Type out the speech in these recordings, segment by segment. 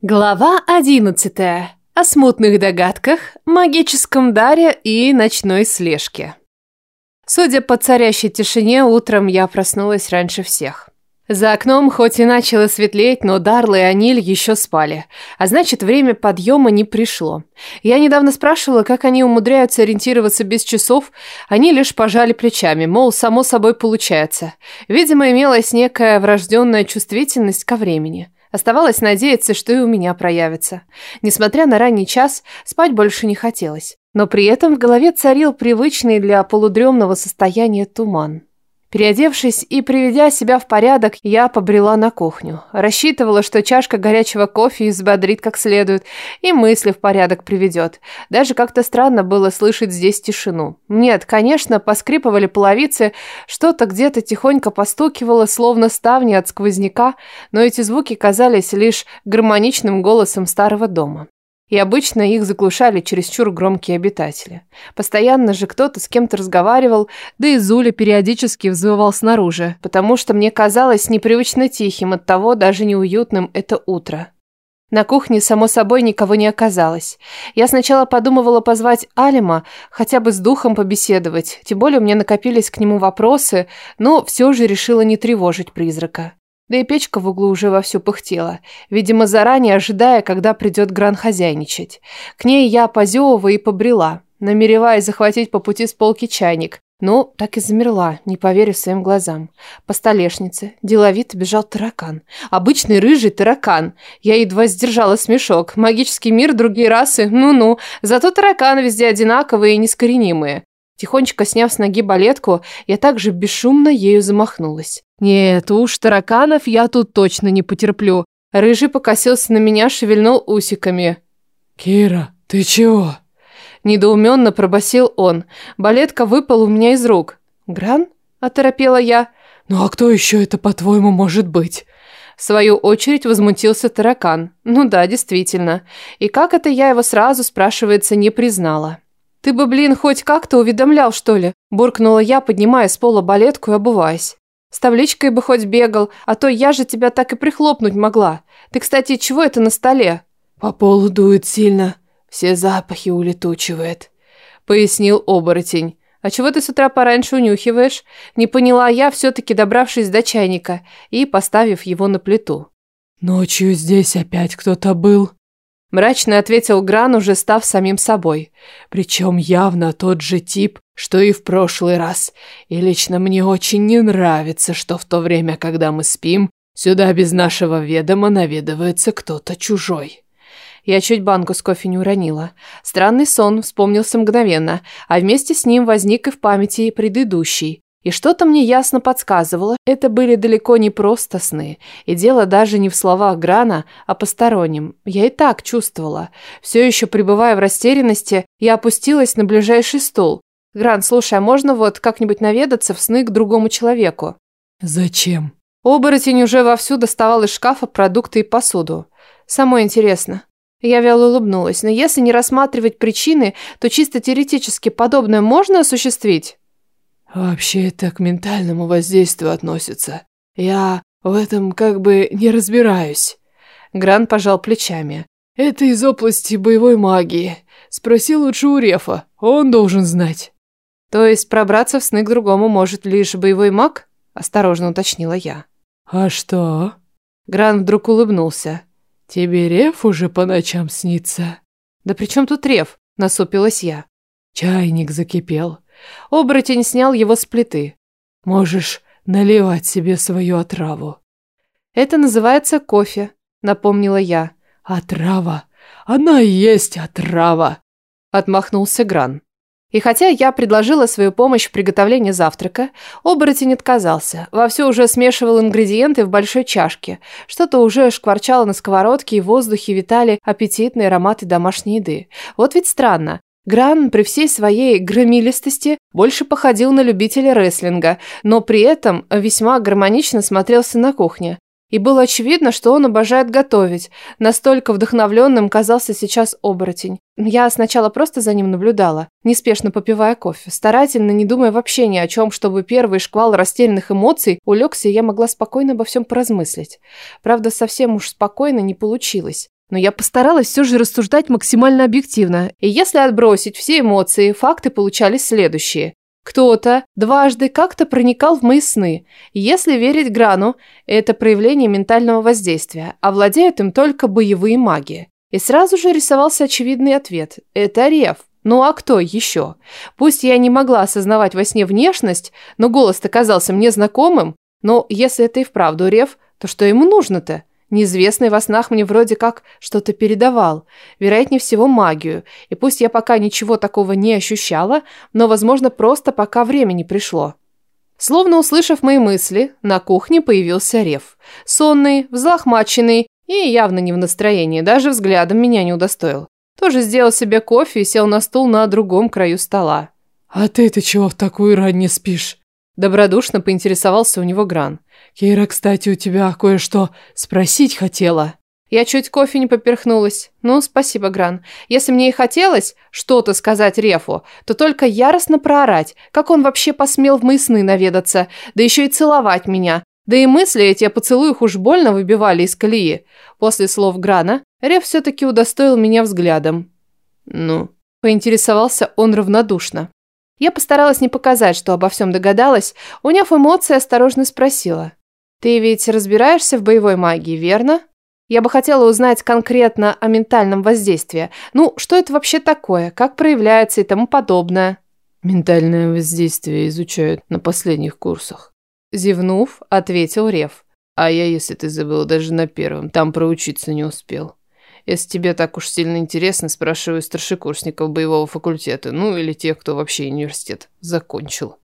Глава одиннадцатая. О смутных догадках, магическом даре и ночной слежке. Судя по царящей тишине, утром я проснулась раньше всех. За окном хоть и начало светлеть, но Дарла и Аниль еще спали. А значит, время подъема не пришло. Я недавно спрашивала, как они умудряются ориентироваться без часов. Они лишь пожали плечами, мол, само собой получается. Видимо, имелась некая врожденная чувствительность ко времени. Оставалось надеяться, что и у меня проявится. Несмотря на ранний час, спать больше не хотелось. Но при этом в голове царил привычный для полудремного состояния туман. Переодевшись и приведя себя в порядок, я побрела на кухню. Рассчитывала, что чашка горячего кофе взбодрит как следует и мысли в порядок приведет. Даже как-то странно было слышать здесь тишину. Нет, конечно, поскрипывали половицы, что-то где-то тихонько постукивало, словно ставни от сквозняка, но эти звуки казались лишь гармоничным голосом старого дома. И обычно их заглушали чересчур громкие обитатели. Постоянно же кто-то с кем-то разговаривал, да и Зуля периодически взвывал снаружи, потому что мне казалось непривычно тихим, оттого даже неуютным это утро. На кухне, само собой, никого не оказалось. Я сначала подумывала позвать Алима, хотя бы с духом побеседовать, тем более у меня накопились к нему вопросы, но все же решила не тревожить призрака. Да и печка в углу уже вовсю пыхтела, видимо, заранее ожидая, когда придет Гран хозяйничать. К ней я, позевывая, и побрела, намереваясь захватить по пути с полки чайник. Но так и замерла, не поверив своим глазам. По столешнице деловито бежал таракан. Обычный рыжий таракан. Я едва сдержала смешок. Магический мир, другие расы, ну-ну. Зато тараканы везде одинаковые и нескоренимые. Тихонечко сняв с ноги балетку, я также бесшумно ею замахнулась. Нет уж, тараканов я тут точно не потерплю. Рыжий покосился на меня, шевельнул усиками. «Кира, ты чего?» Недоуменно пробасил он. Балетка выпала у меня из рук. «Гран?» – оторопела я. «Ну а кто еще это, по-твоему, может быть?» В свою очередь возмутился таракан. Ну да, действительно. И как это я его сразу, спрашивается, не признала? «Ты бы, блин, хоть как-то уведомлял, что ли?» Буркнула я, поднимая с пола балетку и обуваясь. «С табличкой бы хоть бегал, а то я же тебя так и прихлопнуть могла. Ты, кстати, чего это на столе?» «По полу дует сильно, все запахи улетучивает», — пояснил оборотень. «А чего ты с утра пораньше унюхиваешь?» Не поняла я, все-таки добравшись до чайника и поставив его на плиту. «Ночью здесь опять кто-то был», Мрачно ответил Гран, уже став самим собой. Причем явно тот же тип, что и в прошлый раз. И лично мне очень не нравится, что в то время, когда мы спим, сюда без нашего ведома наведывается кто-то чужой. Я чуть банку с кофе не уронила. Странный сон вспомнился мгновенно, а вместе с ним возник и в памяти предыдущий. И что-то мне ясно подсказывало, это были далеко не просто сны. И дело даже не в словах Грана, а постороннем. Я и так чувствовала. Все еще пребывая в растерянности, я опустилась на ближайший стул. «Гран, слушай, а можно вот как-нибудь наведаться в сны к другому человеку?» «Зачем?» Оборотень уже вовсю доставал из шкафа продукты и посуду. Самое интересно. Я вяло улыбнулась, но если не рассматривать причины, то чисто теоретически подобное можно осуществить? Вообще это к ментальному воздействию относится. Я в этом как бы не разбираюсь. Гран пожал плечами. Это из области боевой магии. Спроси лучше у Рефа, он должен знать. То есть пробраться в сны к другому может лишь боевой маг? Осторожно уточнила я. А что? Гран вдруг улыбнулся. Тебе Реф уже по ночам снится? Да при чем тут Реф? Насупилась я. Чайник закипел. Оборотень снял его с плиты. «Можешь наливать себе свою отраву». «Это называется кофе», — напомнила я. «Отрава? Она и есть отрава», — отмахнулся Гран. И хотя я предложила свою помощь в приготовлении завтрака, оборотень отказался. Вовсю уже смешивал ингредиенты в большой чашке. Что-то уже шкварчало на сковородке, и в воздухе витали аппетитные ароматы домашней еды. Вот ведь странно. Гран при всей своей громилистости больше походил на любителя рестлинга, но при этом весьма гармонично смотрелся на кухне. И было очевидно, что он обожает готовить. Настолько вдохновленным казался сейчас оборотень. Я сначала просто за ним наблюдала, неспешно попивая кофе, старательно не думая вообще ни о чем, чтобы первый шквал растерянных эмоций улегся, и я могла спокойно обо всем поразмыслить. Правда, совсем уж спокойно не получилось. Но я постаралась все же рассуждать максимально объективно. И если отбросить все эмоции, факты получались следующие. Кто-то дважды как-то проникал в мои сны. Если верить Грану, это проявление ментального воздействия, а владеют им только боевые маги. И сразу же рисовался очевидный ответ. Это Рев. Ну а кто еще? Пусть я не могла осознавать во сне внешность, но голос-то казался мне знакомым. Но если это и вправду Рев, то что ему нужно-то? Неизвестный во снах мне вроде как что-то передавал, вероятнее всего магию, и пусть я пока ничего такого не ощущала, но, возможно, просто пока время не пришло. Словно услышав мои мысли, на кухне появился Рев. Сонный, взлохмаченный и явно не в настроении, даже взглядом меня не удостоил. Тоже сделал себе кофе и сел на стул на другом краю стола. «А ты-то чего в такую рань не спишь?» Добродушно поинтересовался у него Гран. «Кира, кстати, у тебя кое-что спросить хотела». Я чуть кофе не поперхнулась. Ну, спасибо, Гран. Если мне и хотелось что-то сказать Рефу, то только яростно проорать, как он вообще посмел в мои сны наведаться, да еще и целовать меня. Да и мысли эти о поцелуях уж больно выбивали из колеи. После слов Грана Реф все-таки удостоил меня взглядом. «Ну?» – поинтересовался он равнодушно. Я постаралась не показать, что обо всем догадалась, уняв эмоции, осторожно спросила. «Ты ведь разбираешься в боевой магии, верно?» Я бы хотела узнать конкретно о ментальном воздействии. Ну, что это вообще такое, как проявляется и тому подобное. Ментальное воздействие изучают на последних курсах. Зевнув, ответил Рев. А я, если ты забыл, даже на первом, там проучиться не успел. Если тебе так уж сильно интересно, спрашиваю старшекурсников боевого факультета, ну или тех, кто вообще университет закончил.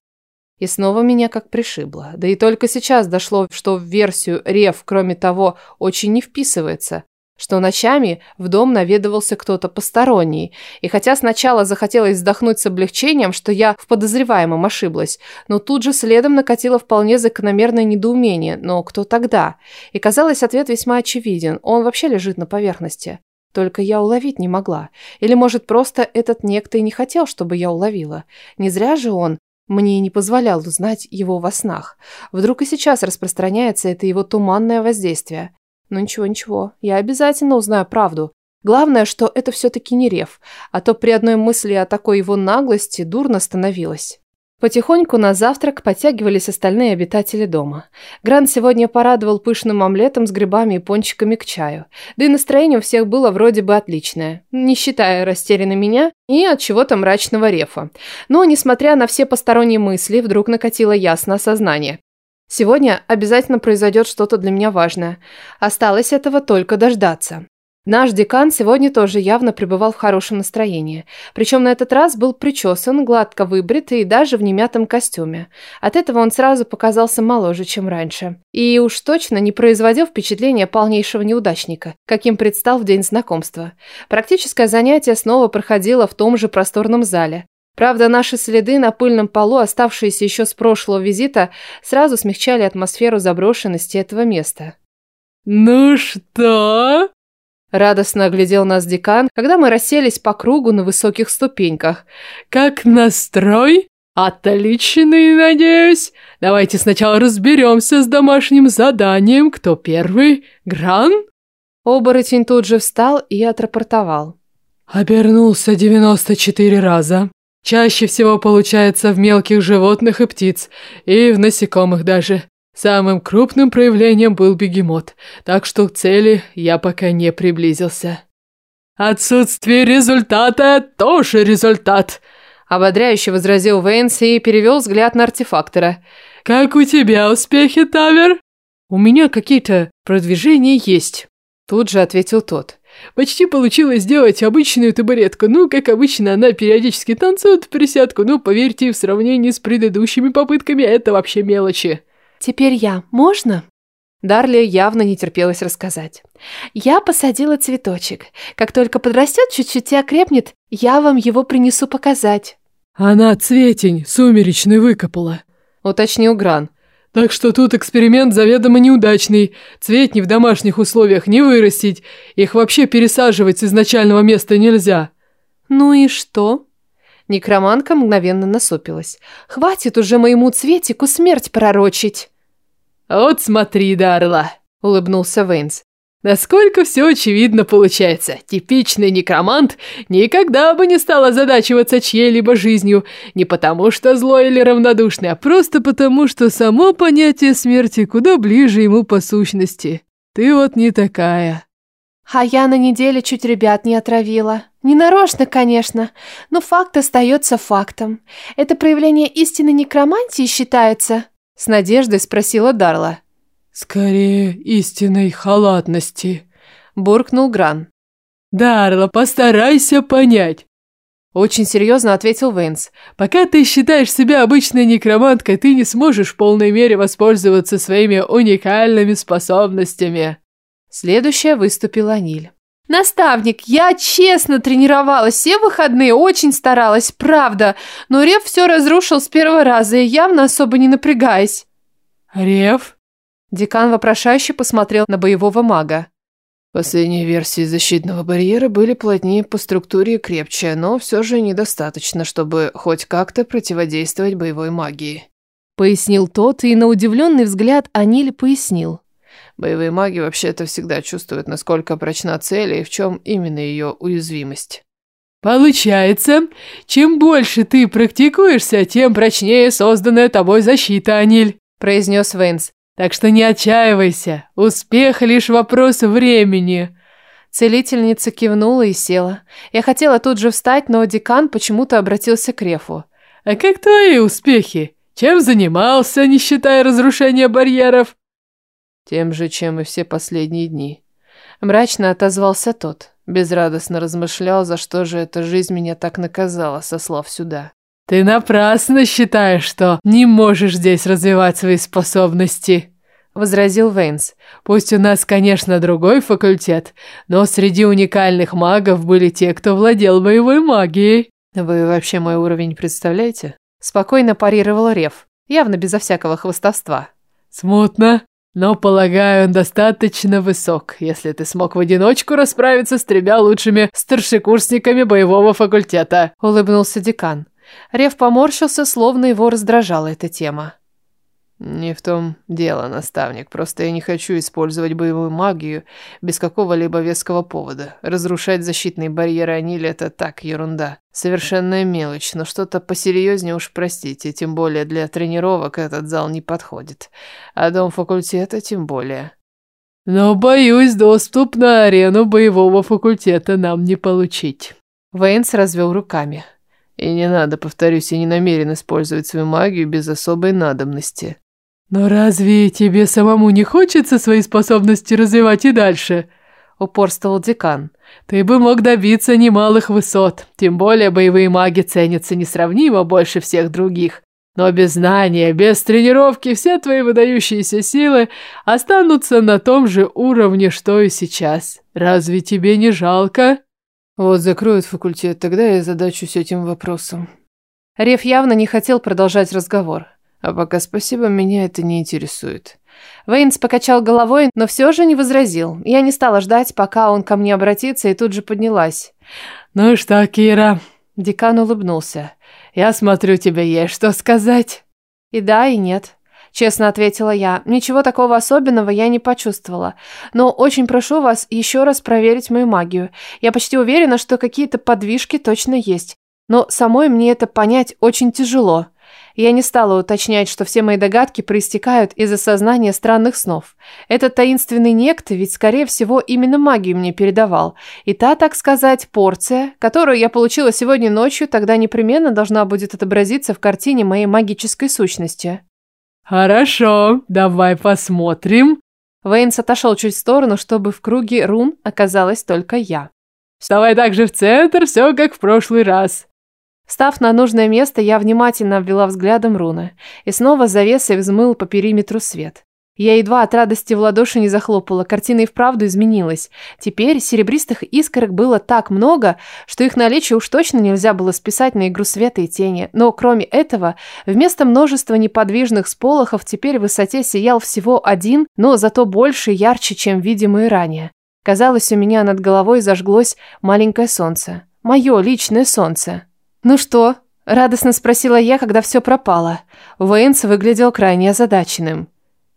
И снова меня как пришибло. Да и только сейчас дошло, что в версию Рев, кроме того, очень не вписывается. Что ночами в дом наведывался кто-то посторонний. И хотя сначала захотелось вздохнуть с облегчением, что я в подозреваемом ошиблась, но тут же следом накатило вполне закономерное недоумение. Но кто тогда? И казалось, ответ весьма очевиден. Он вообще лежит на поверхности. Только я уловить не могла. Или, может, просто этот некто и не хотел, чтобы я уловила. Не зря же он мне не позволял узнать его во снах. Вдруг и сейчас распространяется это его туманное воздействие. Но ничего-ничего, я обязательно узнаю правду. Главное, что это все-таки не рев, а то при одной мысли о такой его наглости дурно становилось. Потихоньку на завтрак подтягивались остальные обитатели дома. Грант сегодня порадовал пышным омлетом с грибами и пончиками к чаю. Да и настроение у всех было вроде бы отличное, не считая растерянной меня и от чего-то мрачного рефа. Но, несмотря на все посторонние мысли, вдруг накатило ясное осознание. Сегодня обязательно произойдет что-то для меня важное. Осталось этого только дождаться. Наш декан сегодня тоже явно пребывал в хорошем настроении. Причем на этот раз был причесан, гладко выбрит и даже в немятом костюме. От этого он сразу показался моложе, чем раньше. И уж точно не производил впечатления полнейшего неудачника, каким предстал в день знакомства. Практическое занятие снова проходило в том же просторном зале. Правда, наши следы на пыльном полу, оставшиеся еще с прошлого визита, сразу смягчали атмосферу заброшенности этого места. «Ну что?» Радостно оглядел нас декан, когда мы расселись по кругу на высоких ступеньках. «Как настрой? Отличный, надеюсь. Давайте сначала разберемся с домашним заданием. Кто первый? Гран?» Оборотень тут же встал и отрапортовал. «Обернулся девяносто четыре раза. Чаще всего получается в мелких животных и птиц, и в насекомых даже. Самым крупным проявлением был бегемот, так что к цели я пока не приблизился. «Отсутствие результата тоже результат», – ободряюще возразил Вейнс и перевел взгляд на артефактора. «Как у тебя успехи, Тавер?» «У меня какие-то продвижения есть», – тут же ответил тот. Почти получилось сделать обычную табуретку. Ну, как обычно, она периодически танцует в присядку, но, поверьте, в сравнении с предыдущими попытками это вообще мелочи. «Теперь я. Можно?» Дарли явно не терпелось рассказать. «Я посадила цветочек. Как только подрастет чуть-чуть и окрепнет, я вам его принесу показать». «Она цветень сумеречный выкопала», — уточнил Гран. «Так что тут эксперимент заведомо неудачный. Цветни в домашних условиях не вырастить. Их вообще пересаживать с изначального места нельзя». «Ну и что?» Некроманка мгновенно насупилась. «Хватит уже моему цветику смерть пророчить!» «Вот смотри, Дарла!» – улыбнулся Вейнс. Насколько все очевидно получается. Типичный некромант никогда бы не стал озадачиваться чьей-либо жизнью. Не потому что злой или равнодушный, а просто потому, что само понятие смерти куда ближе ему по сущности. Ты вот не такая. А я на неделе чуть ребят не отравила. Не нарочно, конечно, но факт остается фактом. Это проявление истинной некромантии считается? С надеждой спросила Дарла. «Скорее, истинной халатности», – буркнул Гран. «Дарла, постарайся понять». Очень серьезно ответил Вейнс. «Пока ты считаешь себя обычной некроманткой, ты не сможешь в полной мере воспользоваться своими уникальными способностями». Следующая выступила Ниль. «Наставник, я честно тренировалась все выходные, очень старалась, правда, но Рев все разрушил с первого раза и явно особо не напрягаясь». «Рев?» Декан вопрошающе посмотрел на боевого мага. Последние версии защитного барьера были плотнее по структуре и крепче, но все же недостаточно, чтобы хоть как-то противодействовать боевой магии. Пояснил тот, и на удивленный взгляд Аниль пояснил. Боевые маги вообще-то всегда чувствуют, насколько прочна цель и в чем именно ее уязвимость. Получается, чем больше ты практикуешься, тем прочнее созданная тобой защита, Аниль, произнес Вейнс. Так что не отчаивайся, успех лишь вопрос времени. Целительница кивнула и села. Я хотела тут же встать, но декан почему-то обратился к Рефу. «А как твои успехи? Чем занимался, не считая разрушения барьеров?» «Тем же, чем и все последние дни». Мрачно отозвался тот. Безрадостно размышлял, за что же эта жизнь меня так наказала, сослав сюда. «Ты напрасно считаешь, что не можешь здесь развивать свои способности», — возразил Вейнс. «Пусть у нас, конечно, другой факультет, но среди уникальных магов были те, кто владел боевой магией». «Вы вообще мой уровень представляете?» Спокойно парировал Рев, явно безо всякого хвостовства. «Смутно, но, полагаю, он достаточно высок, если ты смог в одиночку расправиться с тремя лучшими старшекурсниками боевого факультета», — улыбнулся декан. Рев поморщился, словно его раздражала эта тема. «Не в том дело, наставник. Просто я не хочу использовать боевую магию без какого-либо веского повода. Разрушать защитные барьеры Анили – это так, ерунда. Совершенная мелочь, но что-то посерьезнее уж простите. Тем более для тренировок этот зал не подходит. А дом факультета тем более». «Но, боюсь, доступ на арену боевого факультета нам не получить». Вейнс развел руками. И не надо, повторюсь, я не намерен использовать свою магию без особой надобности. Но разве тебе самому не хочется свои способности развивать и дальше? Упорствовал декан. Ты бы мог добиться немалых высот. Тем более боевые маги ценятся несравнимо больше всех других. Но без знания, без тренировки все твои выдающиеся силы останутся на том же уровне, что и сейчас. Разве тебе не жалко? Вот закроют факультет, тогда я задачусь этим вопросом. Рев явно не хотел продолжать разговор. А пока спасибо, меня это не интересует. Вейнс покачал головой, но все же не возразил. Я не стала ждать, пока он ко мне обратится, и тут же поднялась. «Ну что, Кира?» Декан улыбнулся. «Я смотрю, тебе есть что сказать?» «И да, и нет». Честно ответила я. Ничего такого особенного я не почувствовала. Но очень прошу вас еще раз проверить мою магию. Я почти уверена, что какие-то подвижки точно есть. Но самой мне это понять очень тяжело. Я не стала уточнять, что все мои догадки проистекают из осознания странных снов. Этот таинственный некто ведь, скорее всего, именно магию мне передавал. И та, так сказать, порция, которую я получила сегодня ночью, тогда непременно должна будет отобразиться в картине моей магической сущности. «Хорошо, давай посмотрим». Вейнс отошел чуть в сторону, чтобы в круге рун оказалась только я. «Вставай также в центр, все как в прошлый раз». Став на нужное место, я внимательно обвела взглядом руны. И снова завесой взмыл по периметру свет. Я едва от радости в ладоши не захлопала, картина и вправду изменилась. Теперь серебристых искорок было так много, что их наличие уж точно нельзя было списать на игру света и тени. Но кроме этого, вместо множества неподвижных сполохов теперь в высоте сиял всего один, но зато больше и ярче, чем видимые ранее. Казалось, у меня над головой зажглось маленькое солнце. Мое личное солнце. «Ну что?» – радостно спросила я, когда все пропало. Вейнс выглядел крайне озадаченным.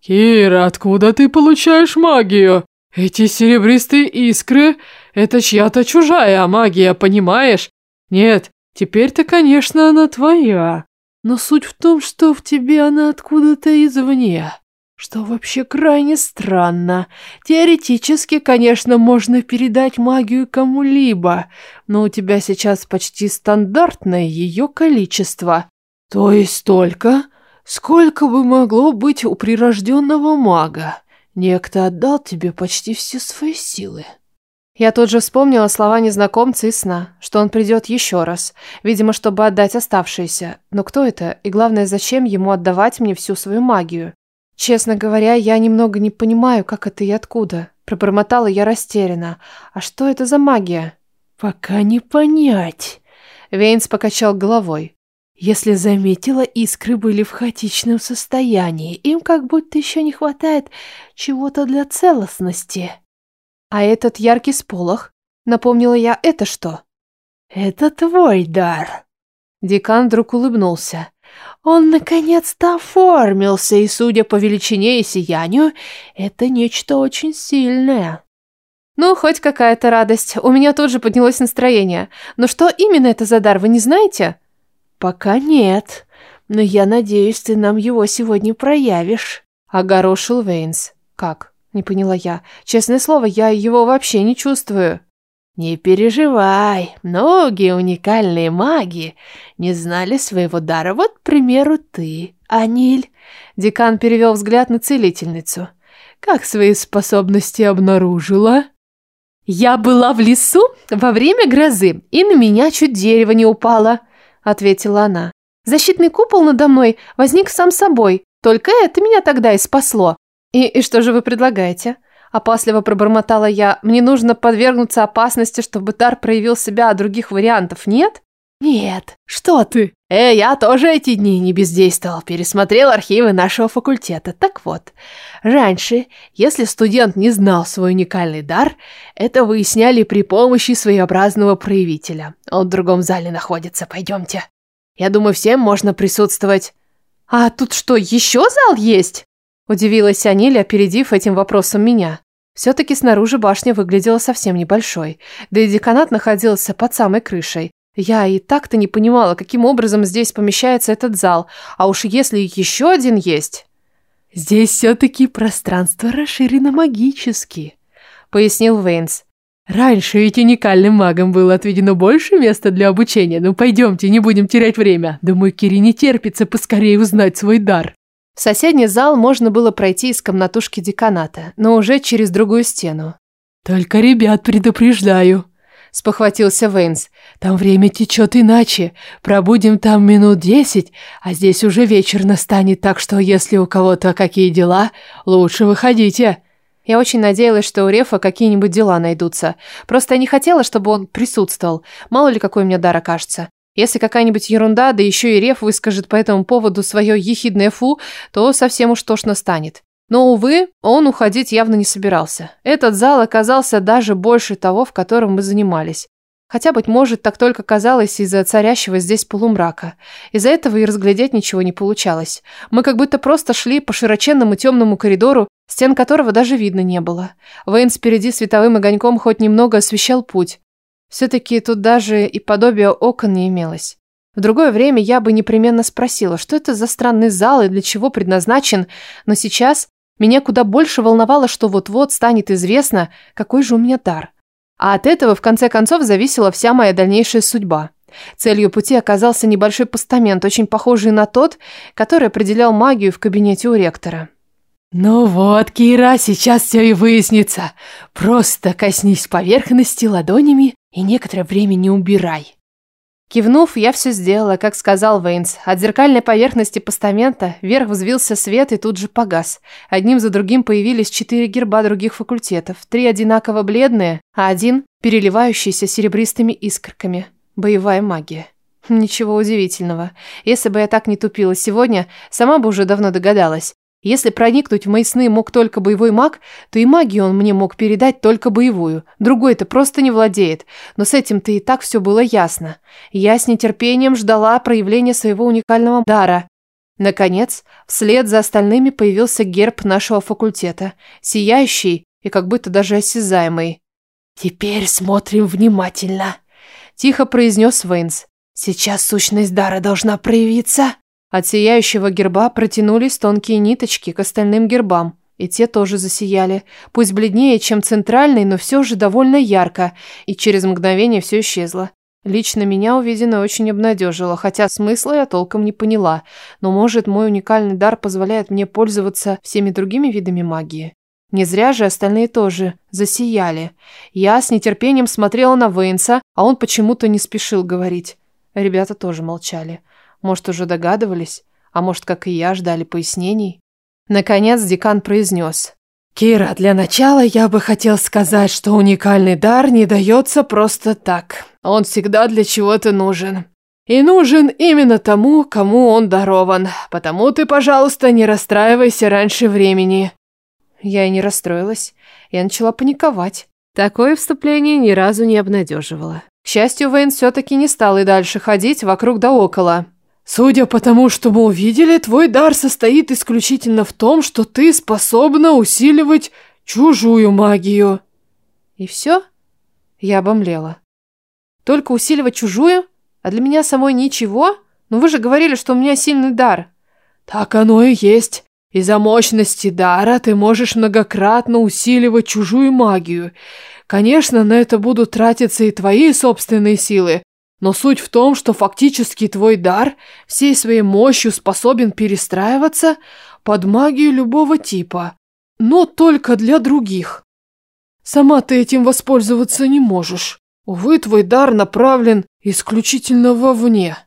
«Кира, откуда ты получаешь магию? Эти серебристые искры – это чья-то чужая магия, понимаешь? Нет, теперь-то, конечно, она твоя. Но суть в том, что в тебе она откуда-то извне. Что вообще крайне странно. Теоретически, конечно, можно передать магию кому-либо, но у тебя сейчас почти стандартное ее количество. То есть столько, сколько бы могло быть у прирожденного мага. Некто отдал тебе почти все свои силы. Я тут же вспомнила слова незнакомца и сна, что он придет еще раз, видимо, чтобы отдать оставшиеся. Но кто это? И главное, зачем ему отдавать мне всю свою магию? Честно говоря, я немного не понимаю, как это и откуда. Пробормотала я растерянно. А что это за магия? Пока не понять. Вейнс покачал головой. Если заметила, искры были в хаотичном состоянии. Им как будто еще не хватает чего-то для целостности. А этот яркий сполох, напомнила я, это что? Это твой дар. Декан вдруг улыбнулся. Он наконец-то оформился, и, судя по величине и сиянию, это нечто очень сильное. Ну, хоть какая-то радость. У меня тут же поднялось настроение. Но что именно это за дар, вы не знаете? Пока нет. Но я надеюсь, ты нам его сегодня проявишь. Огорошил Вейнс. Как? Не поняла я. Честное слово, я его вообще не чувствую. Не переживай, многие уникальные маги не знали своего дара. Вот, к примеру, ты, Аниль. Декан перевел взгляд на целительницу. Как свои способности обнаружила? Я была в лесу во время грозы, и на меня чуть дерево не упало, ответила она. Защитный купол надо мной возник сам собой. Только это меня тогда и спасло. И, и что же вы предлагаете? Опасливо пробормотала я. Мне нужно подвергнуться опасности, чтобы дар проявил себя, а других вариантов нет? Нет, что ты? Э, я тоже эти дни не бездействовал, пересмотрел архивы нашего факультета. Так вот, раньше, если студент не знал свой уникальный дар, это выясняли при помощи своеобразного проявителя. Он в другом зале находится, пойдемте. Я думаю, всем можно присутствовать. А тут что, еще зал есть? Удивилась Аниль, опередив этим вопросом меня. Все-таки снаружи башня выглядела совсем небольшой, да и деканат находился под самой крышей. Я и так-то не понимала, каким образом здесь помещается этот зал, а уж если еще один есть... «Здесь все-таки пространство расширено магически», — пояснил Вейнс. «Раньше ведь уникальным магам было отведено больше места для обучения. Ну пойдемте, не будем терять время. Думаю, Кире не терпится поскорее узнать свой дар». В соседний зал можно было пройти из комнатушки деканата, но уже через другую стену. «Только ребят предупреждаю», – спохватился Вейнс. «Там время течет иначе. Пробудем там минут десять, а здесь уже вечер настанет, так что если у кого-то какие дела, лучше выходите». Я очень надеялась, что у Рефа какие-нибудь дела найдутся. Просто я не хотела, чтобы он присутствовал. Мало ли, какой меня дар окажется. Если какая-нибудь ерунда, да еще и Реф выскажет по этому поводу свое ехидное фу, то совсем уж тошно станет. Но, увы, он уходить явно не собирался. Этот зал оказался даже больше того, в котором мы занимались. Хотя, быть может, так только казалось из-за царящего здесь полумрака. Из-за этого и разглядеть ничего не получалось. Мы как будто просто шли по широченному темному коридору, стен которого даже видно не было. Вейн спереди световым огоньком хоть немного освещал путь. Все-таки тут даже и подобия окон не имелось. В другое время я бы непременно спросила, что это за странный зал и для чего предназначен, но сейчас меня куда больше волновало, что вот-вот станет известно, какой же у меня дар. А от этого, в конце концов, зависела вся моя дальнейшая судьба. Целью пути оказался небольшой постамент, очень похожий на тот, который определял магию в кабинете у ректора. «Ну вот, Кира, сейчас все и выяснится. Просто коснись поверхности ладонями и некоторое время не убирай». Кивнув, я все сделала, как сказал Вейнс. От зеркальной поверхности постамента вверх взвился свет и тут же погас. Одним за другим появились четыре герба других факультетов. Три одинаково бледные, а один переливающийся серебристыми искорками. Боевая магия. Ничего удивительного. Если бы я так не тупила сегодня, сама бы уже давно догадалась. Если проникнуть в мои сны мог только боевой маг, то и магию он мне мог передать только боевую. Другой-то просто не владеет. Но с этим-то и так все было ясно. Я с нетерпением ждала проявления своего уникального дара. Наконец, вслед за остальными появился герб нашего факультета. Сияющий и как будто даже осязаемый. «Теперь смотрим внимательно», – тихо произнес Вейнс. «Сейчас сущность дара должна проявиться». От сияющего герба протянулись тонкие ниточки к остальным гербам, и те тоже засияли, пусть бледнее, чем центральный, но все же довольно ярко, и через мгновение все исчезло. Лично меня увиденное очень обнадежило, хотя смысла я толком не поняла. Но может, мой уникальный дар позволяет мне пользоваться всеми другими видами магии? Не зря же остальные тоже засияли. Я с нетерпением смотрела на Вейнса, а он почему-то не спешил говорить. Ребята тоже молчали. Может, уже догадывались? А может, как и я, ждали пояснений? Наконец декан произнес. Кира, для начала я бы хотел сказать, что уникальный дар не дается просто так. Он всегда для чего-то нужен. И нужен именно тому, кому он дарован. Потому ты, пожалуйста, не расстраивайся раньше времени. Я и не расстроилась. Я начала паниковать. Такое вступление ни разу не обнадеживало. К счастью, Вейн все-таки не стал и дальше ходить вокруг да около. Судя по тому, что мы увидели, твой дар состоит исключительно в том, что ты способна усиливать чужую магию. И все? Я обомлела. Только усиливать чужую? А для меня самой ничего? Но вы же говорили, что у меня сильный дар. Так оно и есть. Из-за мощности дара ты можешь многократно усиливать чужую магию. Конечно, на это будут тратиться и твои собственные силы, но суть в том, что фактически твой дар всей своей мощью способен перестраиваться под магию любого типа, но только для других. Сама ты этим воспользоваться не можешь. Увы, твой дар направлен исключительно вовне.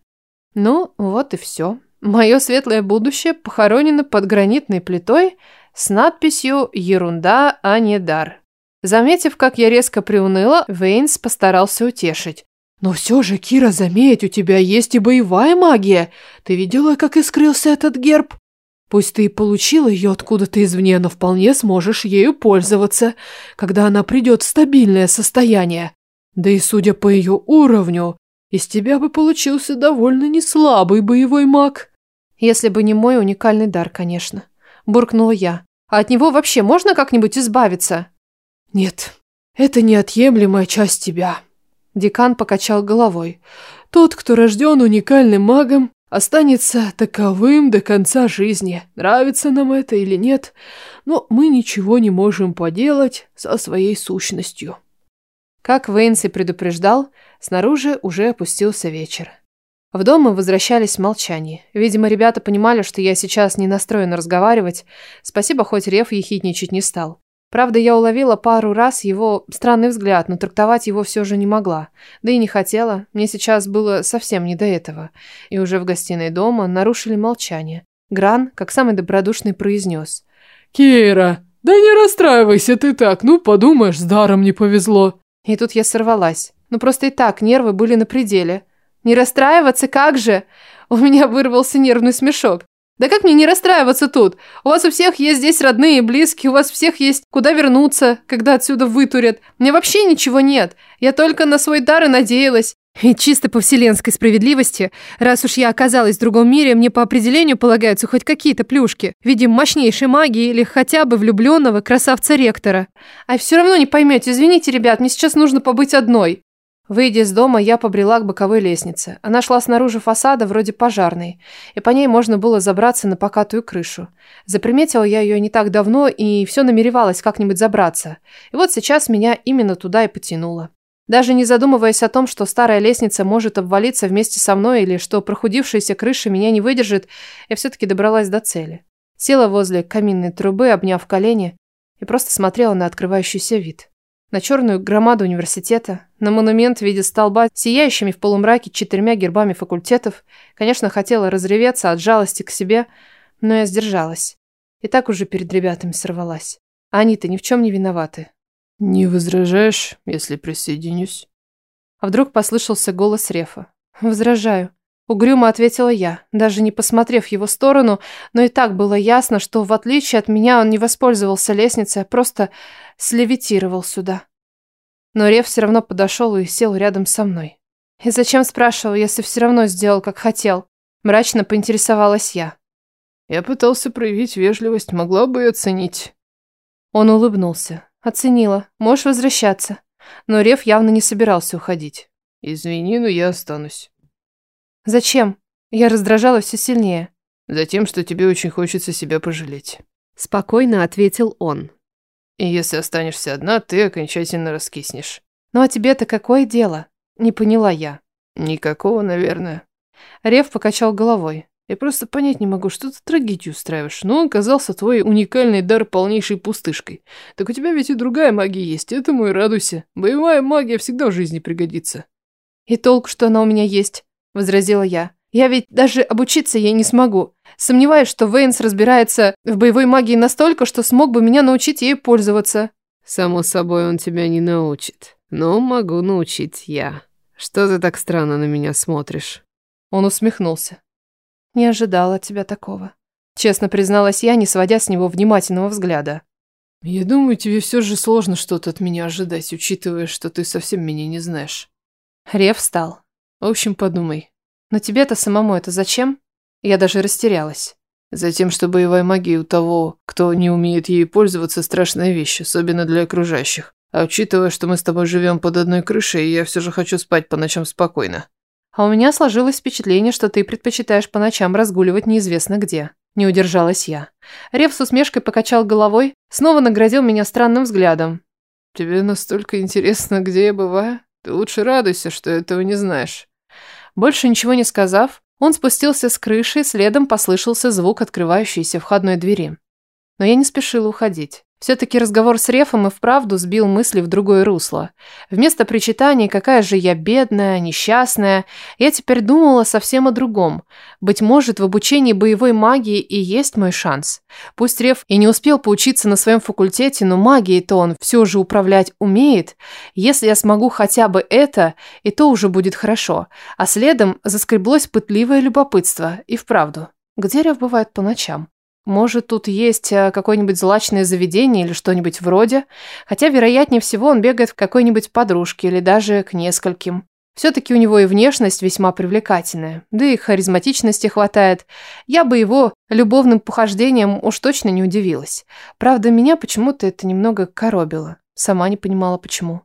Ну, вот и все. Мое светлое будущее похоронено под гранитной плитой с надписью «Ерунда, а не дар». Заметив, как я резко приуныла, Вейнс постарался утешить. Но все же, Кира, заметь, у тебя есть и боевая магия. Ты видела, как искрился этот герб? Пусть ты и получила ее откуда-то извне, но вполне сможешь ею пользоваться, когда она придет в стабильное состояние. Да и судя по ее уровню, из тебя бы получился довольно неслабый боевой маг. Если бы не мой уникальный дар, конечно. Буркнула я. А от него вообще можно как-нибудь избавиться? Нет, это неотъемлемая часть тебя. Декан покачал головой. Тот, кто рожден уникальным магом, останется таковым до конца жизни. Нравится нам это или нет, но мы ничего не можем поделать со своей сущностью. Как Вейнс и предупреждал, снаружи уже опустился вечер. В дом мы возвращались в молчании. Видимо, ребята понимали, что я сейчас не настроена разговаривать. Спасибо, хоть Рев ехидничать не стал. Правда, я уловила пару раз его странный взгляд, но трактовать его все же не могла. Да и не хотела. Мне сейчас было совсем не до этого. И уже в гостиной дома нарушили молчание. Гран, как самый добродушный, произнес. «Кира, да не расстраивайся ты так. Ну, подумаешь, с даром не повезло». И тут я сорвалась. Ну, просто и так нервы были на пределе. «Не расстраиваться, как же?» У меня вырвался нервный смешок. Да как мне не расстраиваться тут? У вас у всех есть здесь родные и близкие, у вас всех есть куда вернуться, когда отсюда вытурят. Мне вообще ничего нет. Я только на свой дар и надеялась. И чисто по вселенской справедливости, раз уж я оказалась в другом мире, мне по определению полагаются хоть какие-то плюшки в виде мощнейшей магии или хотя бы влюбленного красавца-ректора. А все равно не поймете, извините, ребят, мне сейчас нужно побыть одной. Выйдя из дома, я побрела к боковой лестнице. Она шла снаружи фасада, вроде пожарной, и по ней можно было забраться на покатую крышу. Заприметила я ее не так давно и все намеревалась как-нибудь забраться. И вот сейчас меня именно туда и потянуло. Даже не задумываясь о том, что старая лестница может обвалиться вместе со мной или что прохудившаяся крыша меня не выдержит, я все-таки добралась до цели. Села возле каминной трубы, обняв колени, и просто смотрела на открывающийся вид на черную громаду университета, на монумент в виде столба, сияющими в полумраке четырьмя гербами факультетов. Конечно, хотела разреветься от жалости к себе, но я сдержалась. И так уже перед ребятами сорвалась. А они-то ни в чем не виноваты. «Не возражаешь, если присоединюсь?» А вдруг послышался голос Рефа. «Возражаю». Угрюмо ответила я, даже не посмотрев в его сторону, но и так было ясно, что в отличие от меня он не воспользовался лестницей, а просто слевитировал сюда. Но Рев все равно подошел и сел рядом со мной. И зачем спрашивал, если все равно сделал, как хотел? Мрачно поинтересовалась я. Я пытался проявить вежливость, могла бы и оценить. Он улыбнулся. Оценила. Можешь возвращаться. Но Рев явно не собирался уходить. Извини, но я останусь. Зачем? Я раздражала все сильнее. Затем, что тебе очень хочется себя пожалеть. Спокойно ответил он. И если останешься одна, ты окончательно раскиснешь. Ну а тебе-то какое дело? Не поняла я. Никакого, наверное. Рев покачал головой. Я просто понять не могу, что ты трагедию устраиваешь. Но он казался твой уникальный дар полнейшей пустышкой. Так у тебя ведь и другая магия есть, этому и радуйся. Боевая магия всегда в жизни пригодится. И толк, что она у меня есть, возразила я. Я ведь даже обучиться ей не смогу. Сомневаюсь, что Вейнс разбирается в боевой магии настолько, что смог бы меня научить ей пользоваться. Само собой, он тебя не научит. Но могу научить я. Что ты так странно на меня смотришь? Он усмехнулся. Не ожидала от тебя такого. Честно призналась я, не сводя с него внимательного взгляда. Я думаю, тебе все же сложно что-то от меня ожидать, учитывая, что ты совсем меня не знаешь. Рев встал. В общем, подумай. Но тебе-то самому это зачем? Я даже растерялась. Затем, что боевая магия у того, кто не умеет ей пользоваться, страшная вещь, особенно для окружающих. А учитывая, что мы с тобой живем под одной крышей, я все же хочу спать по ночам спокойно. А у меня сложилось впечатление, что ты предпочитаешь по ночам разгуливать неизвестно где. Не удержалась я. Рев с усмешкой покачал головой, снова наградил меня странным взглядом. Тебе настолько интересно, где я бываю? Ты лучше радуйся, что этого не знаешь. Больше ничего не сказав, он спустился с крыши, следом послышался звук открывающейся входной двери. Но я не спешила уходить. Все-таки разговор с Рефом и вправду сбил мысли в другое русло. Вместо причитаний «какая же я бедная, несчастная», я теперь думала совсем о другом. Быть может, в обучении боевой магии и есть мой шанс. Пусть Реф и не успел поучиться на своем факультете, но магией-то он все же управлять умеет. Если я смогу хотя бы это, и то уже будет хорошо. А следом заскреблось пытливое любопытство. И вправду, где Реф бывает по ночам? Может, тут есть э, какое-нибудь злачное заведение или что-нибудь вроде. Хотя, вероятнее всего, он бегает в какой-нибудь подружке или даже к нескольким. Все-таки у него и внешность весьма привлекательная, да и харизматичности хватает. Я бы его любовным похождением уж точно не удивилась. Правда, меня почему-то это немного коробило. Сама не понимала, почему.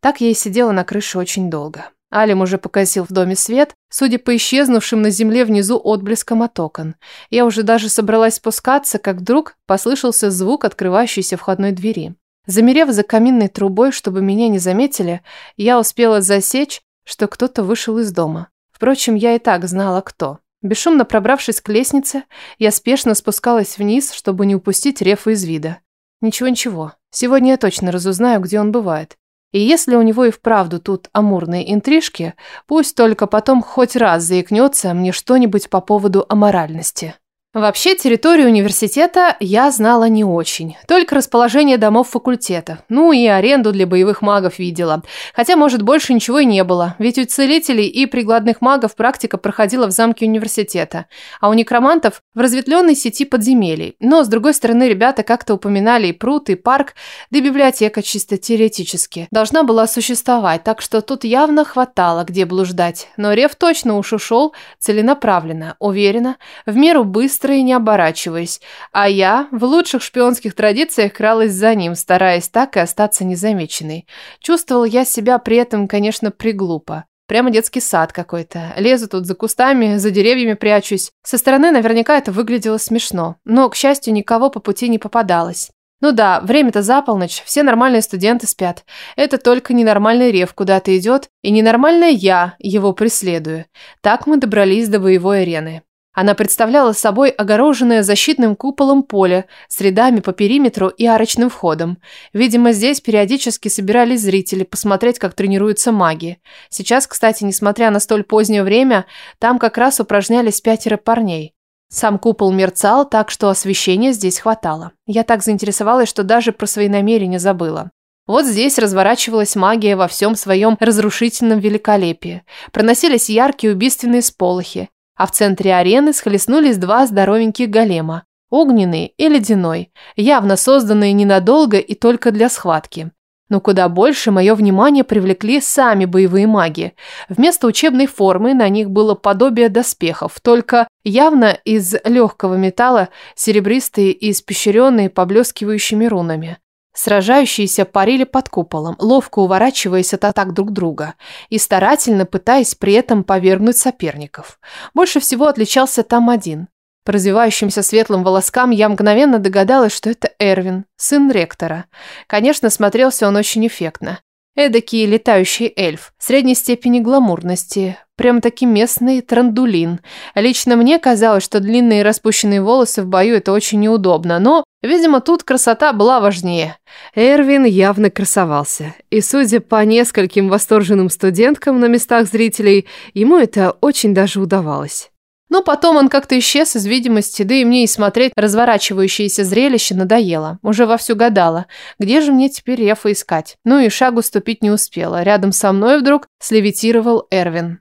Так я и сидела на крыше очень долго. Алим уже покосил в доме свет, судя по исчезнувшим на земле внизу отблескам от окон. Я уже даже собралась спускаться, как вдруг послышался звук открывающейся входной двери. Замерев за каминной трубой, чтобы меня не заметили, я успела засечь, что кто-то вышел из дома. Впрочем, я и так знала, кто. Бесшумно пробравшись к лестнице, я спешно спускалась вниз, чтобы не упустить Рефа из вида. Ничего-ничего, сегодня я точно разузнаю, где он бывает. И если у него и вправду тут амурные интрижки, пусть только потом хоть раз заикнется мне что-нибудь по поводу аморальности. Вообще, территорию университета я знала не очень. Только расположение домов факультета. Ну и аренду для боевых магов видела. Хотя, может, больше ничего и не было. Ведь у целителей и прикладных магов практика проходила в замке университета. А у некромантов в разветвленной сети подземелий. Но, с другой стороны, ребята как-то упоминали и пруд, и парк, да и библиотека чисто теоретически. Должна была существовать, так что тут явно хватало где блуждать. Но Рев точно уж ушел целенаправленно, уверенно, в меру быстро быстро и не оборачиваясь, а я в лучших шпионских традициях кралась за ним, стараясь так и остаться незамеченной. Чувствовала я себя при этом, конечно, приглупо. Прямо детский сад какой-то. Лезу тут за кустами, за деревьями прячусь. Со стороны наверняка это выглядело смешно. Но, к счастью, никого по пути не попадалось. Ну да, время-то за полночь, все нормальные студенты спят. Это только ненормальный Рев куда-то идет, и ненормальная я его преследую. Так мы добрались до боевой арены. Она представляла собой огороженное защитным куполом поле с рядами по периметру и арочным входом. Видимо, здесь периодически собирались зрители посмотреть, как тренируются маги. Сейчас, кстати, несмотря на столь позднее время, там как раз упражнялись пятеро парней. Сам купол мерцал, так что освещения здесь хватало. Я так заинтересовалась, что даже про свои намерения забыла. Вот здесь разворачивалась магия во всем своем разрушительном великолепии. Проносились яркие убийственные сполохи а в центре арены схлестнулись два здоровеньких голема, огненный и ледяной, явно созданные ненадолго и только для схватки. Но куда больше мое внимание привлекли сами боевые маги. Вместо учебной формы на них было подобие доспехов, только явно из легкого металла, серебристые и испещренные поблескивающими рунами. Сражающиеся парили под куполом, ловко уворачиваясь от атак друг друга и старательно пытаясь при этом повергнуть соперников. Больше всего отличался там один. По развивающимся светлым волоскам я мгновенно догадалась, что это Эрвин, сын ректора. Конечно, смотрелся он очень эффектно. Эдакий летающий эльф, средней степени гламурности, прям-таки местный трандулин. Лично мне казалось, что длинные распущенные волосы в бою это очень неудобно, но, видимо, тут красота была важнее. Эрвин явно красовался, и, судя по нескольким восторженным студенткам на местах зрителей, ему это очень даже удавалось. Но потом он как-то исчез из видимости, да и мне и смотреть разворачивающееся зрелище надоело. Уже вовсю гадала, где же мне теперь Рефа искать. Ну и шагу ступить не успела. Рядом со мной вдруг слевитировал Эрвин.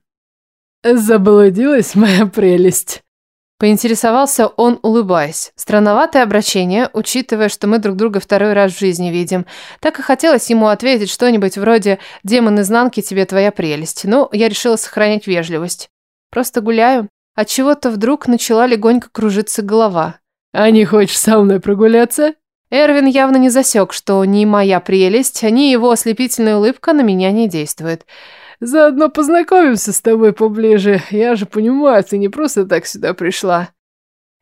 «Заблудилась моя прелесть», Поинтересовался он, улыбаясь. Странноватое обращение, учитывая, что мы друг друга второй раз в жизни видим. Так и хотелось ему ответить что-нибудь вроде «Демон изнанки, тебе твоя прелесть». Но я решила сохранять вежливость. Просто гуляю. От чего то вдруг начала легонько кружиться голова. «А не хочешь со мной прогуляться?» Эрвин явно не засек, что ни моя прелесть, ни его ослепительная улыбка на меня не действует. «Заодно познакомимся с тобой поближе. Я же понимаю, ты не просто так сюда пришла».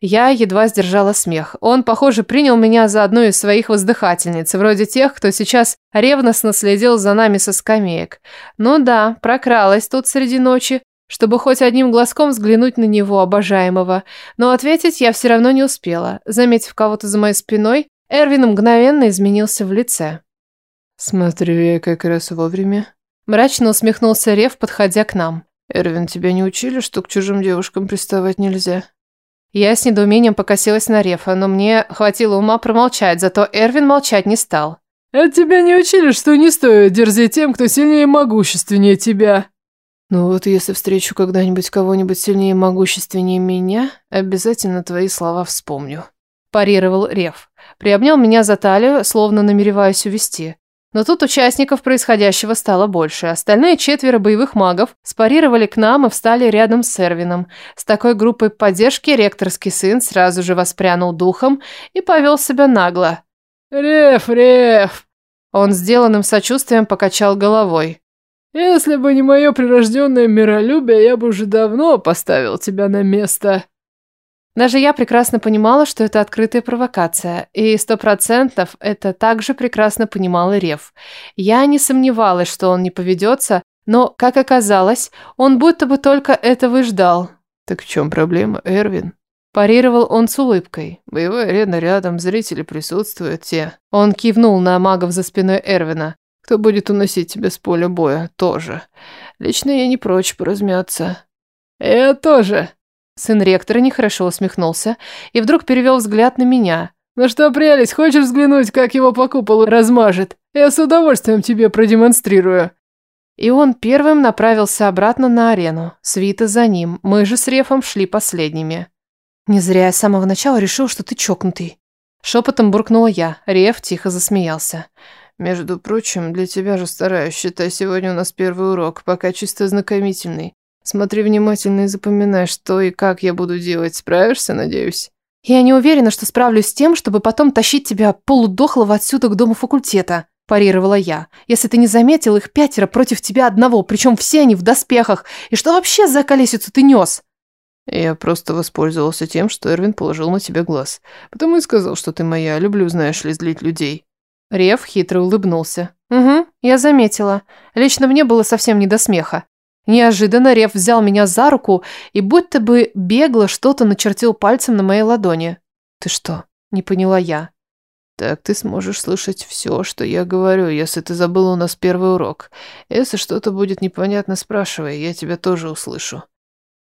Я едва сдержала смех. Он, похоже, принял меня за одну из своих воздыхательниц, вроде тех, кто сейчас ревностно следил за нами со скамеек. Ну да, прокралась тут среди ночи, чтобы хоть одним глазком взглянуть на него, обожаемого. Но ответить я все равно не успела. Заметив кого-то за моей спиной, Эрвин мгновенно изменился в лице. «Смотрю, я как раз вовремя». Мрачно усмехнулся Рев, подходя к нам. «Эрвин, тебя не учили, что к чужим девушкам приставать нельзя?» Я с недоумением покосилась на Рефа, но мне хватило ума промолчать, зато Эрвин молчать не стал. «А тебя не учили, что не стоит дерзить тем, кто сильнее и могущественнее тебя?» «Ну вот если встречу когда-нибудь кого-нибудь сильнее и могущественнее меня, обязательно твои слова вспомню», – парировал Рев. Приобнял меня за талию, словно намереваясь увести. Но тут участников происходящего стало больше. Остальные четверо боевых магов спарировали к нам и встали рядом с Эрвином. С такой группой поддержки ректорский сын сразу же воспрянул духом и повел себя нагло. «Рев, Рев!» Он сделанным сочувствием покачал головой. Если бы не мое прирожденное миролюбие, я бы уже давно поставил тебя на место. Даже я прекрасно понимала, что это открытая провокация, и сто процентов это также прекрасно понимал и Рев. Я не сомневалась, что он не поведется, но, как оказалось, он будто бы только этого и ждал. «Так в чем проблема, Эрвин?» Парировал он с улыбкой. «Боевая арена рядом, зрители присутствуют, те...» Он кивнул на магов за спиной Эрвина. Кто будет уносить тебя с поля боя, тоже. Лично я не прочь поразмяться. Я тоже. Сын ректора нехорошо усмехнулся и вдруг перевел взгляд на меня. «Ну что, прелесть, хочешь взглянуть, как его по куполу размажет? Я с удовольствием тебе продемонстрирую». И он первым направился обратно на арену. Свита за ним. Мы же с Рефом шли последними. «Не зря я с самого начала решил, что ты чокнутый». Шепотом буркнула я. Реф тихо засмеялся. Между прочим, для тебя же стараюсь, считай, сегодня у нас первый урок, пока чисто знакомительный. Смотри внимательно и запоминай, что и как я буду делать. Справишься, надеюсь? Я не уверена, что справлюсь с тем, чтобы потом тащить тебя полудохлого отсюда к дому факультета, парировала я. Если ты не заметил, их пятеро против тебя одного, причем все они в доспехах. И что вообще за колесицу ты нес? Я просто воспользовался тем, что Эрвин положил на тебя глаз. Потому и сказал, что ты моя. Люблю, знаешь ли, злить людей. Рев хитро улыбнулся. «Угу, я заметила. Лично мне было совсем не до смеха. Неожиданно Рев взял меня за руку и будто бы бегло что-то начертил пальцем на моей ладони. «Ты что?» – не поняла я. «Так ты сможешь слышать все, что я говорю, если ты забыла у нас первый урок. Если что-то будет непонятно, спрашивай, я тебя тоже услышу».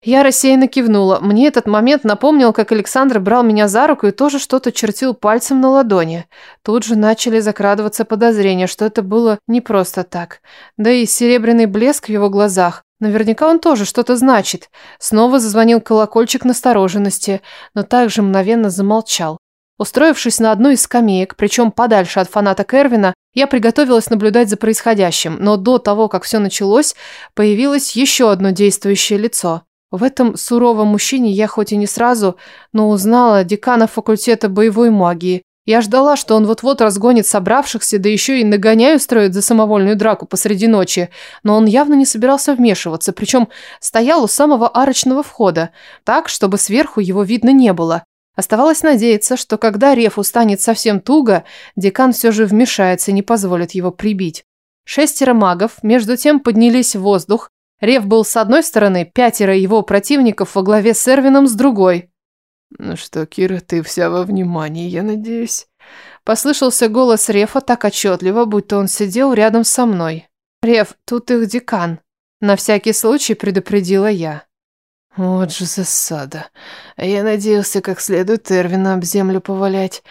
Я рассеянно кивнула. Мне этот момент напомнил, как Александр брал меня за руку и тоже что-то чертил пальцем на ладони. Тут же начали закрадываться подозрения, что это было не просто так. Да и серебряный блеск в его глазах. Наверняка он тоже что-то значит. Снова зазвонил колокольчик настороженности, но также мгновенно замолчал. Устроившись на одной из скамеек, причем подальше от фаната Кервина, я приготовилась наблюдать за происходящим, но до того, как все началось, появилось еще одно действующее лицо. В этом суровом мужчине я хоть и не сразу, но узнала декана факультета боевой магии Я ждала, что он вот-вот разгонит собравшихся, да еще и нагоняю устроит за самовольную драку посреди ночи, но он явно не собирался вмешиваться, причем стоял у самого арочного входа, так, чтобы сверху его видно не было. Оставалось надеяться, что когда Рефу станет совсем туго, декан все же вмешается и не позволит его прибить. Шестеро магов между тем поднялись в воздух. Рев был с одной стороны, пятеро его противников во главе с Эрвином с другой. «Ну что, Кира, ты вся во внимании, я надеюсь?» Послышался голос Рефа так отчетливо, будто он сидел рядом со мной. «Реф, тут их декан», — на всякий случай предупредила я. Вот же засада. Я надеялся как следует Эрвина об землю повалять.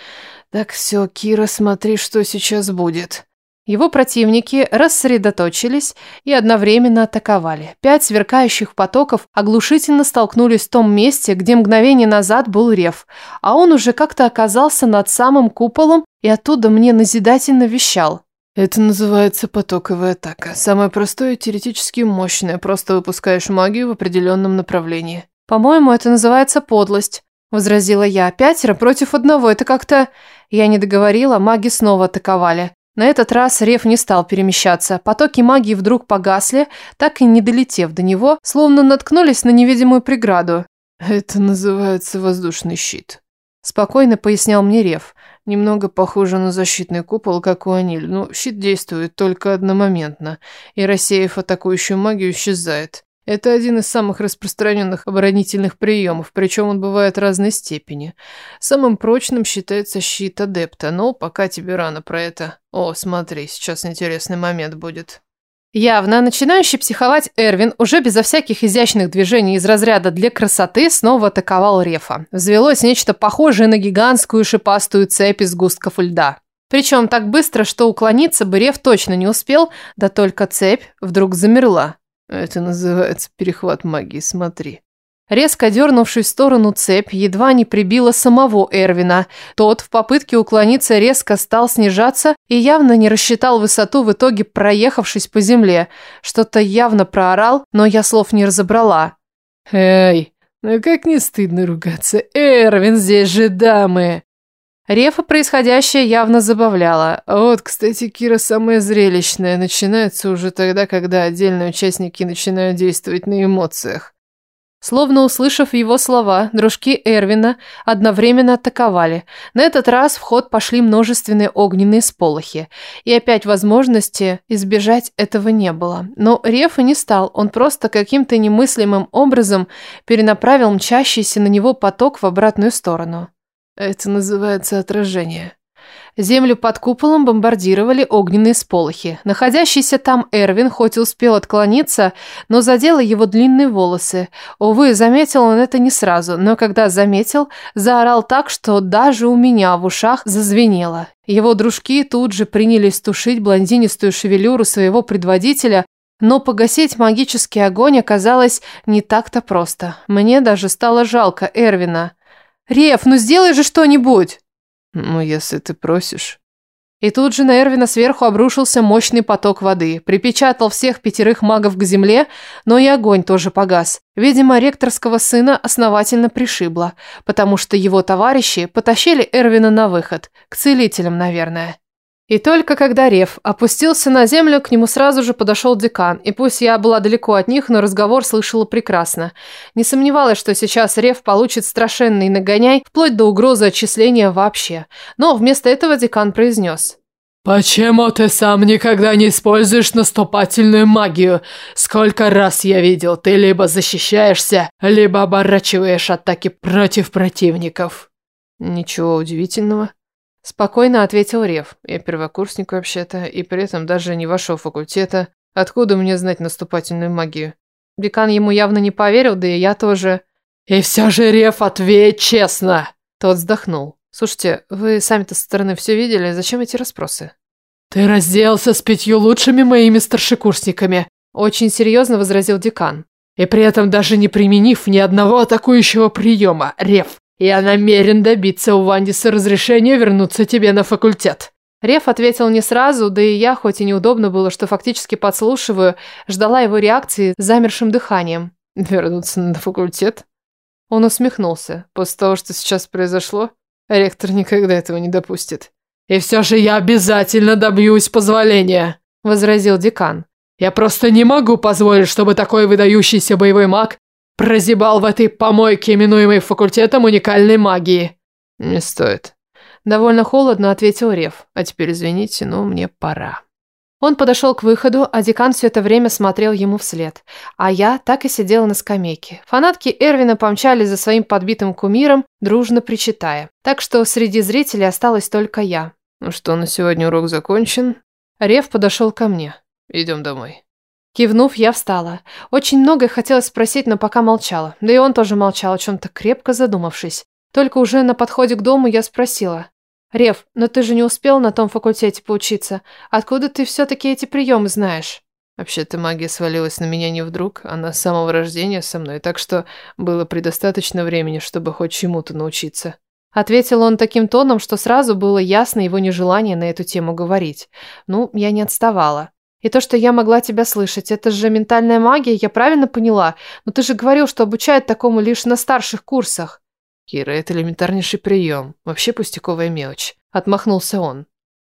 Так все, Кира, смотри, что сейчас будет. Его противники рассредоточились и одновременно атаковали. Пять сверкающих потоков оглушительно столкнулись в том месте, где мгновение назад был рев, а он уже как-то оказался над самым куполом и оттуда мне назидательно вещал. Это называется потоковая атака. Самое простое и теоретически мощное, просто выпускаешь магию в определенном направлении. По-моему, это называется подлость, возразила я. Пятеро против одного, это как-то... Я не договорила, маги снова атаковали. На этот раз рев не стал перемещаться. Потоки магии вдруг погасли, так и не долетев до него, словно наткнулись на невидимую преграду. «Это называется воздушный щит», – спокойно пояснял мне рев. Немного похоже на защитный купол, как у Аниль, но щит действует только одномоментно, и рассеяв атакующую магию, исчезает. Это один из самых распространенных оборонительных приемов, причем он бывает разной степени. Самым прочным считается щит адепта, но пока тебе рано про это. О, смотри, сейчас интересный момент будет. Явно начинающий психовать Эрвин уже безо всяких изящных движений из разряда для красоты снова атаковал Рефа. Взвелось нечто похожее на гигантскую шипастую цепь из густков льда. Причем так быстро, что уклониться бы Реф точно не успел, да только цепь вдруг замерла. Это называется перехват магии, смотри. Резко дернувшись в сторону цепь, едва не прибила самого Эрвина. Тот в попытке уклониться резко стал снижаться и явно не рассчитал высоту, в итоге проехавшись по земле. Что-то явно проорал, но я слов не разобрала. «Эй, ну как не стыдно ругаться? Эрвин, здесь же дамы!» Рефа происходящее явно забавляло. Вот, кстати, Кира самое зрелищное начинается уже тогда, когда отдельные участники начинают действовать на эмоциях. Словно услышав его слова, дружки Эрвина одновременно атаковали. На этот раз в ход пошли множественные огненные сполохи. И опять возможности избежать этого не было. Но Рефа не стал, он просто каким-то немыслимым образом перенаправил мчащийся на него поток в обратную сторону. Это называется отражение. Землю под куполом бомбардировали огненные сполохи. Находящийся там Эрвин хоть и успел отклониться, но задела его длинные волосы. Увы, заметил он это не сразу, но когда заметил, заорал так, что даже у меня в ушах зазвенело. Его дружки тут же принялись тушить блондинистую шевелюру своего предводителя, но погасить магический огонь оказалось не так-то просто. Мне даже стало жалко Эрвина. «Реф, ну сделай же что-нибудь!» «Ну, если ты просишь». И тут же на Эрвина сверху обрушился мощный поток воды, припечатал всех пятерых магов к земле, но и огонь тоже погас. Видимо, ректорского сына основательно пришибло, потому что его товарищи потащили Эрвина на выход, к целителям, наверное. И только когда Рев опустился на землю, к нему сразу же подошел декан, и пусть я была далеко от них, но разговор слышала прекрасно. Не сомневалась, что сейчас Рев получит страшенный нагоняй, вплоть до угрозы отчисления вообще. Но вместо этого декан произнес. «Почему ты сам никогда не используешь наступательную магию? Сколько раз я видел, ты либо защищаешься, либо оборачиваешь атаки против противников». «Ничего удивительного», Спокойно ответил Рев. Я первокурсник вообще-то, и при этом даже не вашего факультета. Откуда мне знать наступательную магию? Декан ему явно не поверил, да и я тоже. И все же, Рев, ответь честно. Тот вздохнул. Слушайте, вы сами-то со стороны все видели, зачем эти расспросы? Ты разделался с пятью лучшими моими старшекурсниками. Очень серьезно возразил декан. И при этом даже не применив ни одного атакующего приема, Рев. Я намерен добиться у Вандиса разрешения вернуться тебе на факультет. Реф ответил не сразу, да и я, хоть и неудобно было, что фактически подслушиваю, ждала его реакции замершим дыханием. Вернуться на факультет? Он усмехнулся. После того, что сейчас произошло? Ректор никогда этого не допустит. «И все же я обязательно добьюсь позволения», – возразил декан. «Я просто не могу позволить, чтобы такой выдающийся боевой маг прозябал в этой помойке, именуемой факультетом уникальной магии». «Не стоит». Довольно холодно ответил Рев. «А теперь извините, но мне пора». Он подошел к выходу, а декан все это время смотрел ему вслед. А я так и сидела на скамейке. Фанатки Эрвина помчались за своим подбитым кумиром, дружно причитая. Так что среди зрителей осталась только я. Ну что, на сегодня урок закончен? Рев подошел ко мне. Идем домой. Кивнув, я встала. Очень многое хотелось спросить, но пока молчала. Да и он тоже молчал, о чем-то крепко задумавшись. Только уже на подходе к дому я спросила. «Рев, но ты же не успел на том факультете поучиться. Откуда ты все-таки эти приемы знаешь?» Вообще-то магия свалилась на меня не вдруг, она с самого рождения со мной, так что было предостаточно времени, чтобы хоть чему-то научиться. Ответил он таким тоном, что сразу было ясно его нежелание на эту тему говорить. Ну, я не отставала. И то, что я могла тебя слышать, это же ментальная магия, я правильно поняла? Но ты же говорил, что обучают такому лишь на старших курсах. Кира, это элементарнейший прием. Вообще пустяковая мелочь. Отмахнулся он.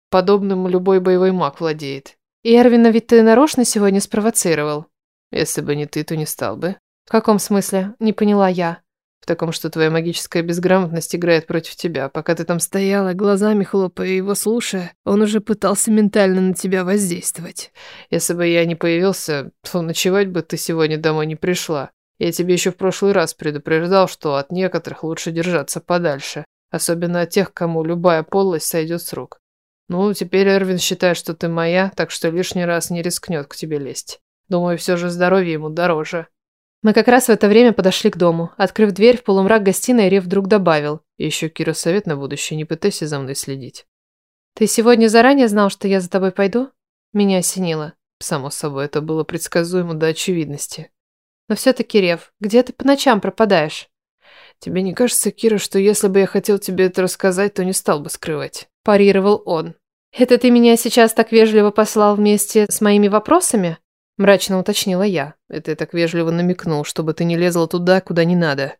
Подобным любой боевой маг владеет. И Эрвина ведь ты нарочно сегодня спровоцировал. Если бы не ты, то не стал бы. В каком смысле? Не поняла я. В таком, что твоя магическая безграмотность играет против тебя. Пока ты там стояла, глазами хлопая его слушая, он уже пытался ментально на тебя воздействовать. Если бы я не появился, то ночевать бы ты сегодня домой не пришла. Я тебе еще в прошлый раз предупреждал, что от некоторых лучше держаться подальше, особенно от тех, кому любая подлость сойдет с рук. Ну, теперь Эрвин считает, что ты моя, так что лишний раз не рискнет к тебе лезть. Думаю, все же здоровье ему дороже. Мы как раз в это время подошли к дому. Открыв дверь в полумрак гостиной, Рев вдруг добавил. Еще, Кира, совет на будущее, не пытайся за мной следить. Ты сегодня заранее знал, что я за тобой пойду? Меня осенило. Само собой, это было предсказуемо до очевидности. Но все-таки, Рев, где ты по ночам пропадаешь? Тебе не кажется, Кира, что если бы я хотел тебе это рассказать, то не стал бы скрывать? Парировал он. Это ты меня сейчас так вежливо послал вместе с моими вопросами? Мрачно уточнила я. Это я так вежливо намекнул, чтобы ты не лезла туда, куда не надо.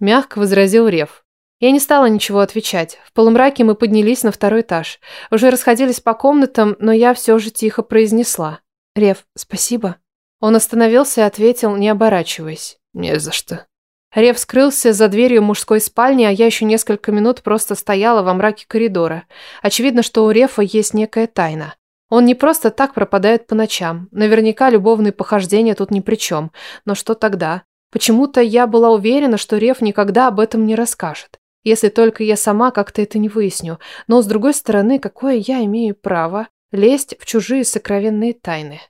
Мягко возразил Рев. Я не стала ничего отвечать. В полумраке мы поднялись на второй этаж. Уже расходились по комнатам, но я все же тихо произнесла. «Рев, спасибо». Он остановился и ответил, не оборачиваясь. «Не за что». Рев скрылся за дверью мужской спальни, а я еще несколько минут просто стояла во мраке коридора. Очевидно, что у Рефа есть некая тайна. Он не просто так пропадает по ночам. Наверняка любовные похождения тут ни при чем. Но что тогда? Почему-то я была уверена, что Рев никогда об этом не расскажет. Если только я сама как-то это не выясню. Но, с другой стороны, какое я имею право лезть в чужие сокровенные тайны?